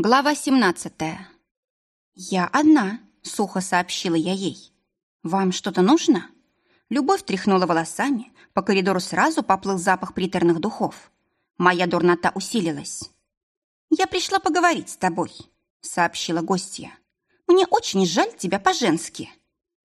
Глава 17. «Я одна», — сухо сообщила я ей. «Вам что-то нужно?» Любовь тряхнула волосами, по коридору сразу поплыл запах приторных духов. Моя дурнота усилилась. «Я пришла поговорить с тобой», — сообщила гостья. «Мне очень жаль тебя по-женски».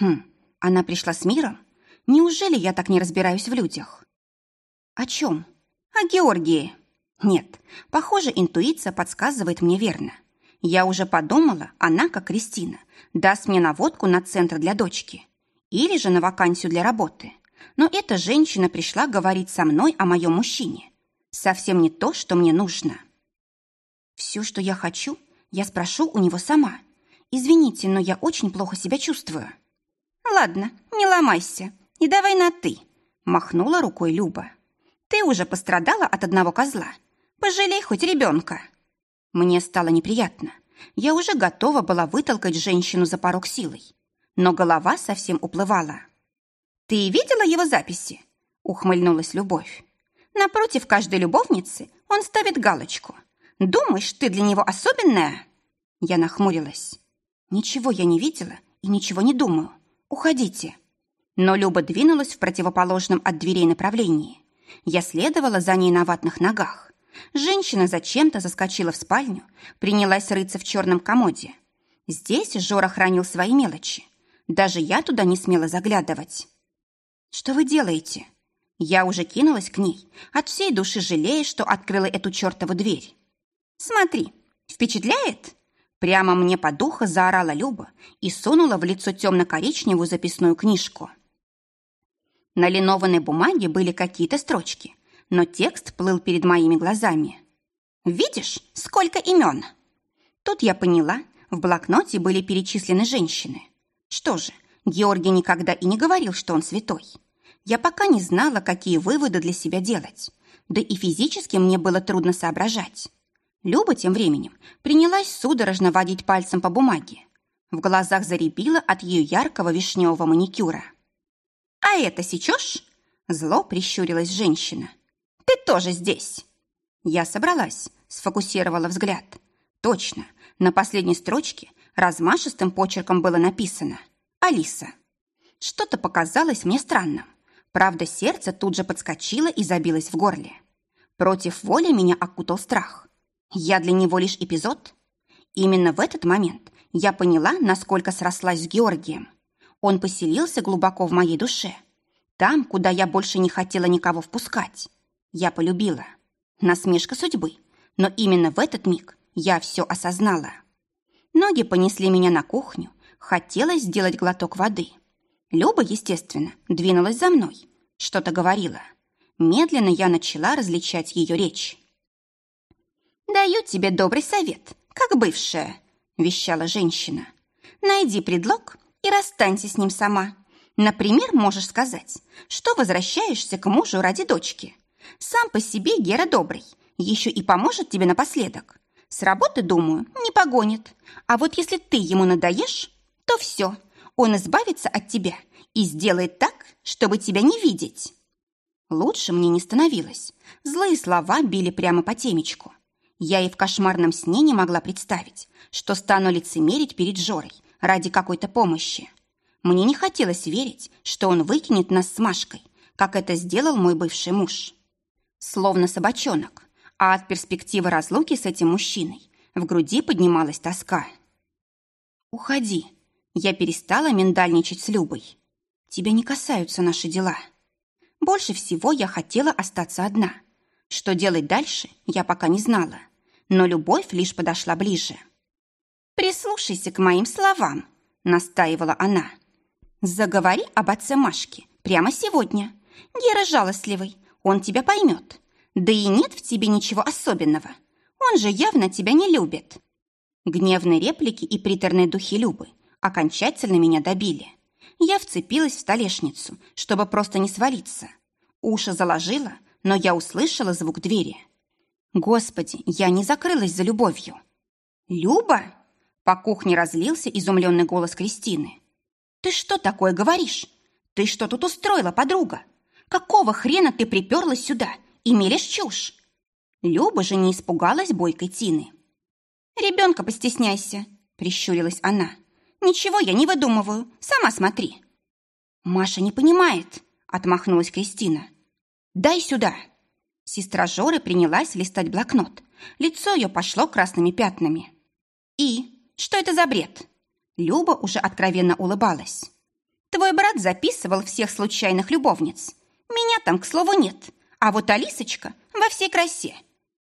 «Хм, она пришла с миром? Неужели я так не разбираюсь в людях?» «О чем?» «О Георгии». Нет, похоже, интуиция подсказывает мне верно. Я уже подумала, она, как Кристина, даст мне наводку на центр для дочки. Или же на вакансию для работы. Но эта женщина пришла говорить со мной о моем мужчине. Совсем не то, что мне нужно. Все, что я хочу, я спрошу у него сама. Извините, но я очень плохо себя чувствую. Ладно, не ломайся. И давай на «ты», — махнула рукой Люба. Ты уже пострадала от одного козла — Пожалей хоть ребенка. Мне стало неприятно. Я уже готова была вытолкать женщину за порог силой. Но голова совсем уплывала. «Ты видела его записи?» — ухмыльнулась Любовь. «Напротив каждой любовницы он ставит галочку. Думаешь, ты для него особенная?» Я нахмурилась. «Ничего я не видела и ничего не думаю. Уходите». Но Люба двинулась в противоположном от дверей направлении. Я следовала за ней на ватных ногах. Женщина зачем-то заскочила в спальню, принялась рыться в черном комоде. Здесь Жора хранил свои мелочи. Даже я туда не смела заглядывать. «Что вы делаете?» Я уже кинулась к ней, от всей души жалея, что открыла эту чертову дверь. «Смотри, впечатляет?» Прямо мне по духу заорала Люба и сунула в лицо темно-коричневую записную книжку. На линованной бумаге были какие-то строчки, но текст плыл перед моими глазами. «Видишь, сколько имен?» Тут я поняла, в блокноте были перечислены женщины. Что же, Георгий никогда и не говорил, что он святой. Я пока не знала, какие выводы для себя делать. Да и физически мне было трудно соображать. Люба тем временем принялась судорожно водить пальцем по бумаге. В глазах заребила от ее яркого вишневого маникюра. «А это сечешь?» Зло прищурилась женщина. Ты тоже здесь!» Я собралась, сфокусировала взгляд. Точно, на последней строчке размашистым почерком было написано «Алиса». Что-то показалось мне странным. Правда, сердце тут же подскочило и забилось в горле. Против воли меня окутал страх. Я для него лишь эпизод? Именно в этот момент я поняла, насколько срослась с Георгием. Он поселился глубоко в моей душе. Там, куда я больше не хотела никого впускать. Я полюбила. Насмешка судьбы. Но именно в этот миг я все осознала. Ноги понесли меня на кухню. Хотелось сделать глоток воды. Люба, естественно, двинулась за мной. Что-то говорила. Медленно я начала различать ее речь. «Даю тебе добрый совет, как бывшая», — вещала женщина. «Найди предлог и расстанься с ним сама. Например, можешь сказать, что возвращаешься к мужу ради дочки. Сам по себе Гера добрый, еще и поможет тебе напоследок. С работы, думаю, не погонит. А вот если ты ему надоешь, то все, он избавится от тебя и сделает так, чтобы тебя не видеть. Лучше мне не становилось. Злые слова били прямо по темечку. Я и в кошмарном сне не могла представить, что стану лицемерить перед Жорой ради какой-то помощи. Мне не хотелось верить, что он выкинет нас с Машкой, как это сделал мой бывший муж словно собачонок, а от перспективы разлуки с этим мужчиной в груди поднималась тоска. «Уходи!» Я перестала миндальничать с Любой. «Тебя не касаются наши дела. Больше всего я хотела остаться одна. Что делать дальше, я пока не знала, но любовь лишь подошла ближе. «Прислушайся к моим словам», — настаивала она. «Заговори об отце Машки прямо сегодня. Гера жалостливый, он тебя поймет. Да и нет в тебе ничего особенного. Он же явно тебя не любит. Гневные реплики и приторные духи Любы окончательно меня добили. Я вцепилась в столешницу, чтобы просто не свалиться. Уши заложила, но я услышала звук двери. Господи, я не закрылась за любовью. «Люба?» По кухне разлился изумленный голос Кристины. «Ты что такое говоришь? Ты что тут устроила, подруга? Какого хрена ты приперлась сюда и мелешь чушь?» Люба же не испугалась бойкой Тины. Ребенка постесняйся, прищурилась она. Ничего я не выдумываю, сама смотри. Маша не понимает, отмахнулась Кристина. Дай сюда. Сестра Жоры принялась листать блокнот. Лицо ее пошло красными пятнами. И что это за бред? Люба уже откровенно улыбалась. Твой брат записывал всех случайных любовниц. Меня там, к слову, нет. А вот Алисочка во всей красе.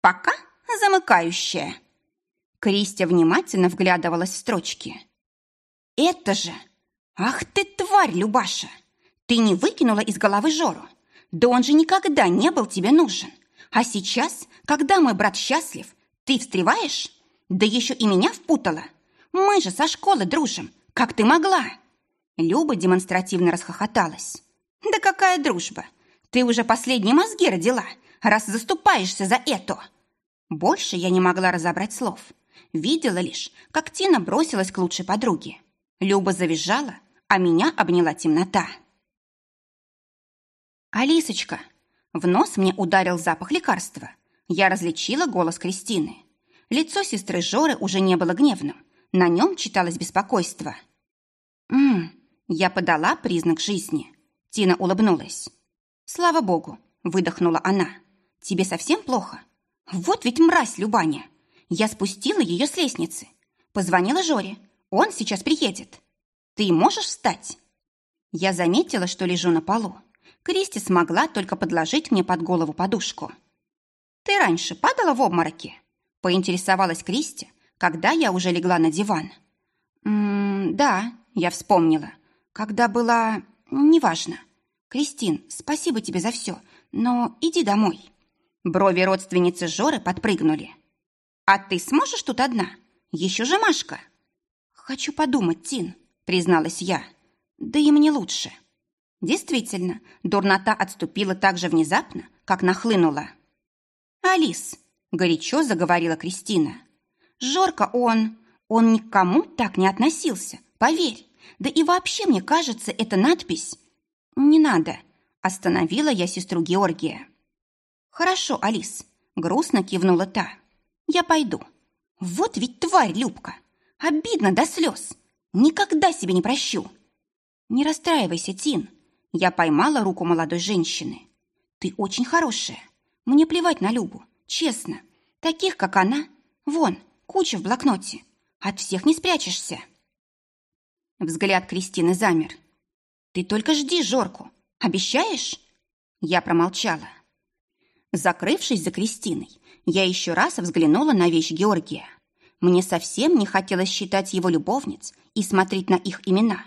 Пока замыкающая. Кристия внимательно вглядывалась в строчки. «Это же! Ах ты, тварь, Любаша! Ты не выкинула из головы Жору. Да он же никогда не был тебе нужен. А сейчас, когда мой брат счастлив, ты встреваешь? Да еще и меня впутала. Мы же со школы дружим. Как ты могла?» Люба демонстративно расхохоталась. «Да какая дружба! Ты уже последние мозги родила, раз заступаешься за это!» Больше я не могла разобрать слов. Видела лишь, как Тина бросилась к лучшей подруге. Люба завизжала, а меня обняла темнота. «Алисочка!» В нос мне ударил запах лекарства. Я различила голос Кристины. Лицо сестры Жоры уже не было гневным. На нем читалось беспокойство. «Ммм, я подала признак жизни». Тина улыбнулась. «Слава богу», — выдохнула она. «Тебе совсем плохо? Вот ведь мразь Любаня. Я спустила ее с лестницы. Позвонила Жоре. Он сейчас приедет. Ты можешь встать?» Я заметила, что лежу на полу. Кристи смогла только подложить мне под голову подушку. «Ты раньше падала в обмороке?» Поинтересовалась Кристи, когда я уже легла на диван. «М -м, «Да», — я вспомнила. «Когда была... неважно. Кристин, спасибо тебе за все, но иди домой». Брови родственницы Жоры подпрыгнули. «А ты сможешь тут одна? Еще же Машка!» «Хочу подумать, Тин», — призналась я. «Да и мне лучше». Действительно, дурнота отступила так же внезапно, как нахлынула. «Алис», — горячо заговорила Кристина, — «Жорка он... он никому так не относился, поверь. Да и вообще, мне кажется, эта надпись...» «Не надо», — остановила я сестру Георгия. «Хорошо, Алис», — грустно кивнула та. «Я пойду. Вот ведь тварь, Любка! Обидно до слез. Никогда себе не прощу». «Не расстраивайся, Тин». Я поймала руку молодой женщины. «Ты очень хорошая. Мне плевать на Любу, честно. Таких, как она, вон, куча в блокноте. От всех не спрячешься». Взгляд Кристины замер. «Ты только жди Жорку. Обещаешь?» Я промолчала. Закрывшись за Кристиной, я еще раз взглянула на вещь Георгия. Мне совсем не хотелось считать его любовниц и смотреть на их имена.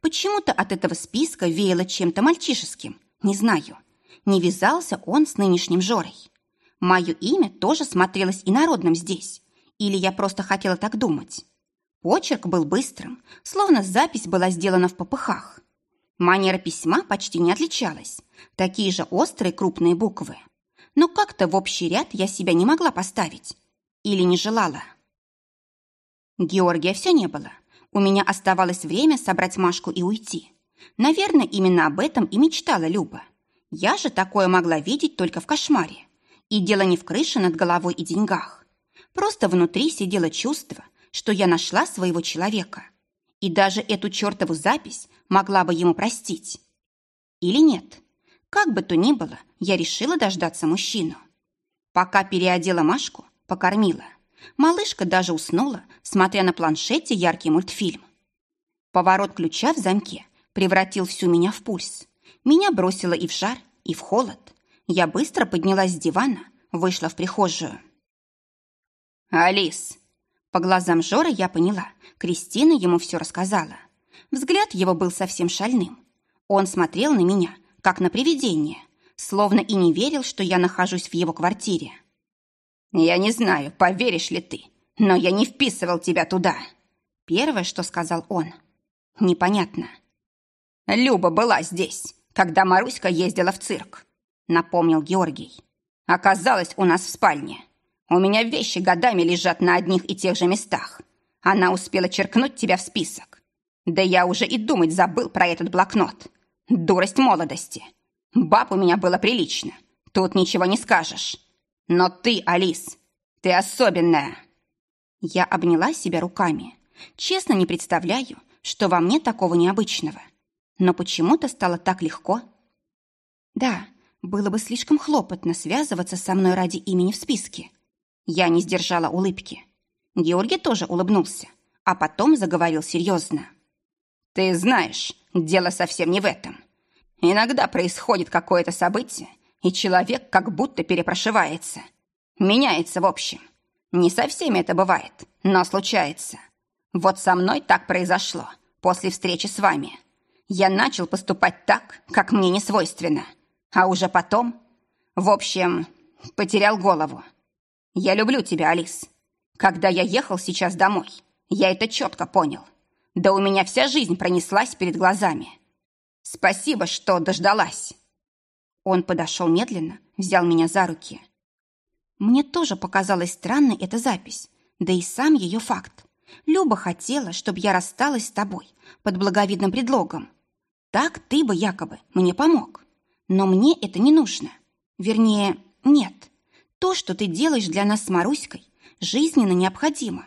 Почему-то от этого списка веяло чем-то мальчишеским. Не знаю. Не вязался он с нынешним Жорой. Мое имя тоже смотрелось инородным здесь. Или я просто хотела так думать. Почерк был быстрым, словно запись была сделана в попыхах. Манера письма почти не отличалась. Такие же острые крупные буквы но как-то в общий ряд я себя не могла поставить. Или не желала. Георгия все не было. У меня оставалось время собрать Машку и уйти. Наверное, именно об этом и мечтала Люба. Я же такое могла видеть только в кошмаре. И дело не в крыше над головой и деньгах. Просто внутри сидело чувство, что я нашла своего человека. И даже эту чертову запись могла бы ему простить. Или нет? Как бы то ни было, я решила дождаться мужчину. Пока переодела Машку, покормила. Малышка даже уснула, смотря на планшете яркий мультфильм. Поворот ключа в замке превратил всю меня в пульс. Меня бросило и в жар, и в холод. Я быстро поднялась с дивана, вышла в прихожую. «Алис!» По глазам Жоры я поняла, Кристина ему все рассказала. Взгляд его был совсем шальным. Он смотрел на меня, как на привидение, словно и не верил, что я нахожусь в его квартире. «Я не знаю, поверишь ли ты, но я не вписывал тебя туда». Первое, что сказал он. Непонятно. «Люба была здесь, когда Маруська ездила в цирк», напомнил Георгий. «Оказалась у нас в спальне. У меня вещи годами лежат на одних и тех же местах. Она успела черкнуть тебя в список. Да я уже и думать забыл про этот блокнот. Дурость молодости. Баб у меня было прилично. Тут ничего не скажешь. Но ты, Алис, ты особенная. Я обняла себя руками. Честно не представляю, что во мне такого необычного. Но почему-то стало так легко. Да, было бы слишком хлопотно связываться со мной ради имени в списке. Я не сдержала улыбки. Георгий тоже улыбнулся, а потом заговорил серьезно. «Ты знаешь, дело совсем не в этом. Иногда происходит какое-то событие, и человек как будто перепрошивается. Меняется в общем. Не со всеми это бывает, но случается. Вот со мной так произошло после встречи с вами. Я начал поступать так, как мне не свойственно. А уже потом... В общем, потерял голову. Я люблю тебя, Алис. Когда я ехал сейчас домой, я это четко понял. Да у меня вся жизнь пронеслась перед глазами. Спасибо, что дождалась. Он подошел медленно, взял меня за руки. Мне тоже показалась странной эта запись, да и сам ее факт. Люба хотела, чтобы я рассталась с тобой под благовидным предлогом. Так ты бы якобы мне помог. Но мне это не нужно. Вернее, нет. То, что ты делаешь для нас с Маруськой, жизненно необходимо.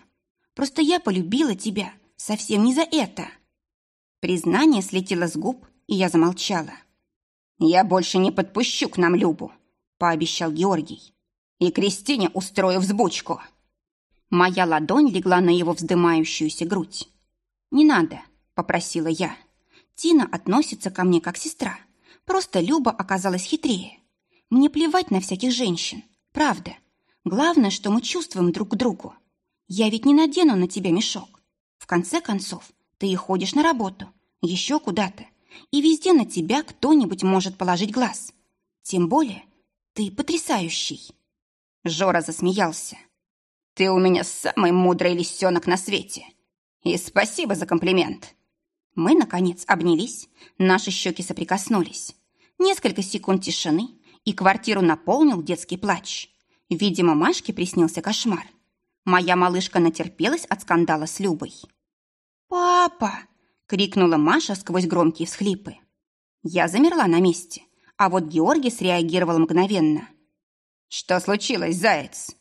Просто я полюбила тебя совсем не за это. Признание слетело с губ, и я замолчала. «Я больше не подпущу к нам Любу», — пообещал Георгий. «И Кристине устрою взбучку». Моя ладонь легла на его вздымающуюся грудь. «Не надо», — попросила я. «Тина относится ко мне как сестра. Просто Люба оказалась хитрее. Мне плевать на всяких женщин. Правда. Главное, что мы чувствуем друг к другу. Я ведь не надену на тебя мешок. В конце концов, ты и ходишь на работу, еще куда-то, и везде на тебя кто-нибудь может положить глаз. Тем более, ты потрясающий. Жора засмеялся. Ты у меня самый мудрый лисенок на свете. И спасибо за комплимент. Мы, наконец, обнялись, наши щеки соприкоснулись. Несколько секунд тишины, и квартиру наполнил детский плач. Видимо, Машке приснился кошмар. Моя малышка натерпелась от скандала с Любой. «Папа!» — крикнула Маша сквозь громкие всхлипы. Я замерла на месте, а вот Георгий среагировал мгновенно. «Что случилось, заяц?»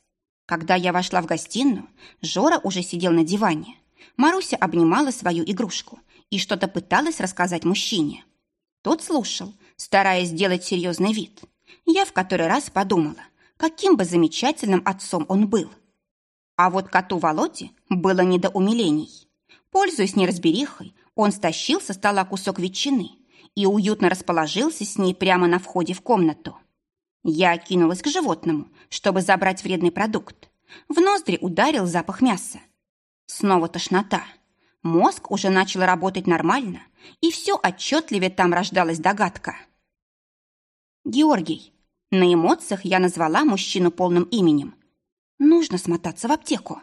Когда я вошла в гостиную, Жора уже сидел на диване. Маруся обнимала свою игрушку и что-то пыталась рассказать мужчине. Тот слушал, стараясь сделать серьезный вид. Я в который раз подумала, каким бы замечательным отцом он был. А вот коту Володе было не до умилений. Пользуясь неразберихой, он стащил со стола кусок ветчины и уютно расположился с ней прямо на входе в комнату. Я кинулась к животному, чтобы забрать вредный продукт. В ноздри ударил запах мяса. Снова тошнота. Мозг уже начал работать нормально, и все отчетливее там рождалась догадка. Георгий. На эмоциях я назвала мужчину полным именем. Нужно смотаться в аптеку.